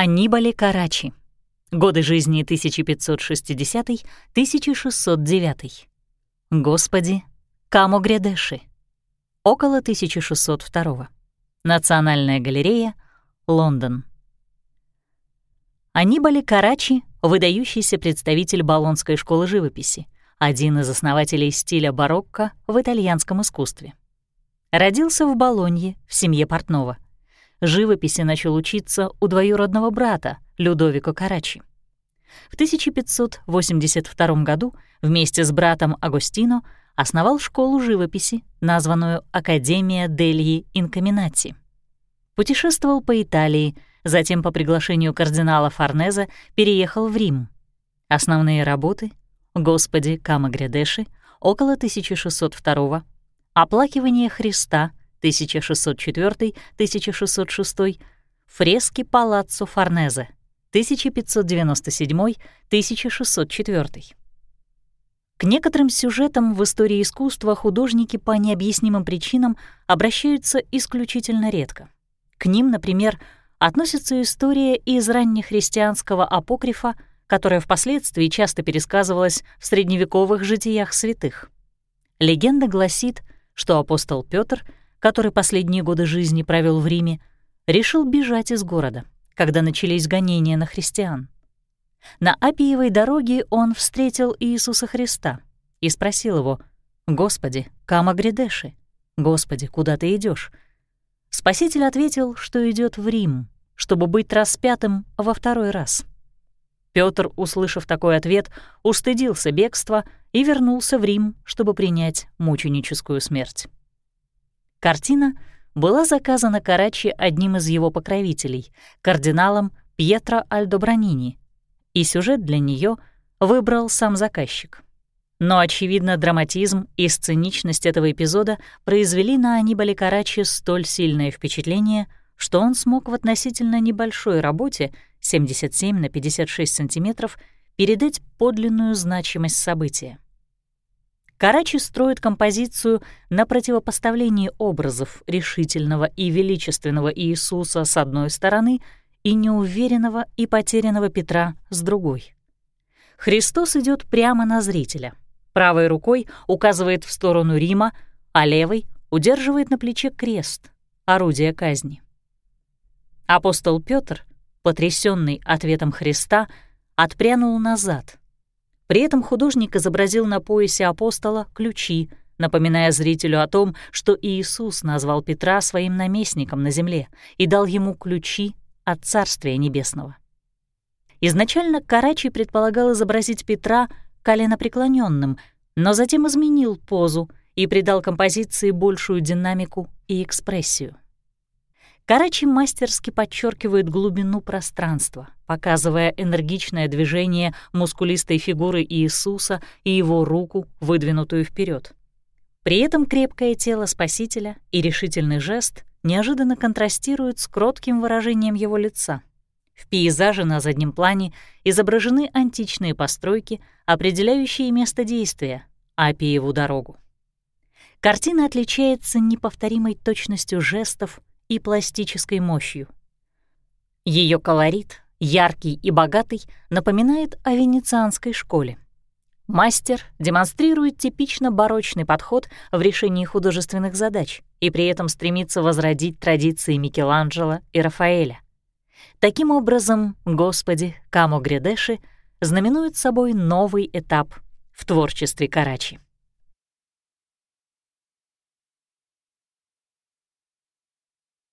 Анибали Карачи. Годы жизни 1560-1609. Господи, Камо Грядеши. Около 1602. Национальная галерея, Лондон. Анибали Карачи — выдающийся представитель Болонской школы живописи, один из основателей стиля барокко в итальянском искусстве. Родился в Болонье в семье портного. Живописи начал учиться у двоюродного брата Людовико Карачи. В 1582 году вместе с братом Агостино основал школу живописи, названную Академия Дельи Инкаминати. Путешествовал по Италии, затем по приглашению кардинала Форнезе переехал в Рим. Основные работы «Господи, Кама Грядеши» около 1602 «Оплакивание Христа» 1604-1606, фрески Палаццо Форнезе 1597-1604. К некоторым сюжетам в истории искусства художники по необъяснимым причинам обращаются исключительно редко. К ним, например, относится история из раннехристианского апокрифа, которая впоследствии часто пересказывалась в средневековых житиях святых. Легенда гласит, что апостол Петр, который последние годы жизни провел в Риме, решил бежать из города, когда начались гонения на христиан. На Апиевой дороге он встретил Иисуса Христа и спросил его, «Господи, кама грядеши? Господи, куда ты идешь? Спаситель ответил, что идет в Рим, чтобы быть распятым во второй раз. Петр, услышав такой ответ, устыдился бегства и вернулся в Рим, чтобы принять мученическую смерть. Картина была заказана Карачи одним из его покровителей, кардиналом Пьетро Альдобранини, и сюжет для нее выбрал сам заказчик. Но, очевидно, драматизм и сценичность этого эпизода произвели на Анибале Карачи столь сильное впечатление, что он смог в относительно небольшой работе 77 на 56 сантиметров передать подлинную значимость события. Карачи строит композицию на противопоставлении образов решительного и величественного Иисуса с одной стороны и неуверенного и потерянного Петра с другой. Христос идет прямо на зрителя — Правой рукой указывает в сторону Рима, а левой удерживает на плече крест, орудие казни. Апостол Петр, потрясенный ответом Христа, отпрянул назад. При этом художник изобразил на поясе апостола ключи, напоминая зрителю о том, что Иисус назвал Петра своим наместником на земле и дал ему ключи от Царствия Небесного. Изначально Карачи предполагал изобразить Петра коленопреклоненным, но затем изменил позу и придал композиции большую динамику и экспрессию. Карачи мастерски подчеркивает глубину пространства, показывая энергичное движение мускулистой фигуры Иисуса и его руку, выдвинутую вперед. При этом крепкое тело Спасителя и решительный жест неожиданно контрастируют с кротким выражением его лица — в пейзаже на заднем плане изображены античные постройки, определяющие место действия — Апиеву дорогу. Картина отличается неповторимой точностью жестов и пластической мощью. Ее колорит, яркий и богатый, напоминает о венецианской школе. Мастер демонстрирует типично барочный подход в решении художественных задач и при этом стремится возродить традиции Микеланджело и Рафаэля. Таким образом, «Господи, Камо Грядеши» знаменует собой новый этап в творчестве Карачи.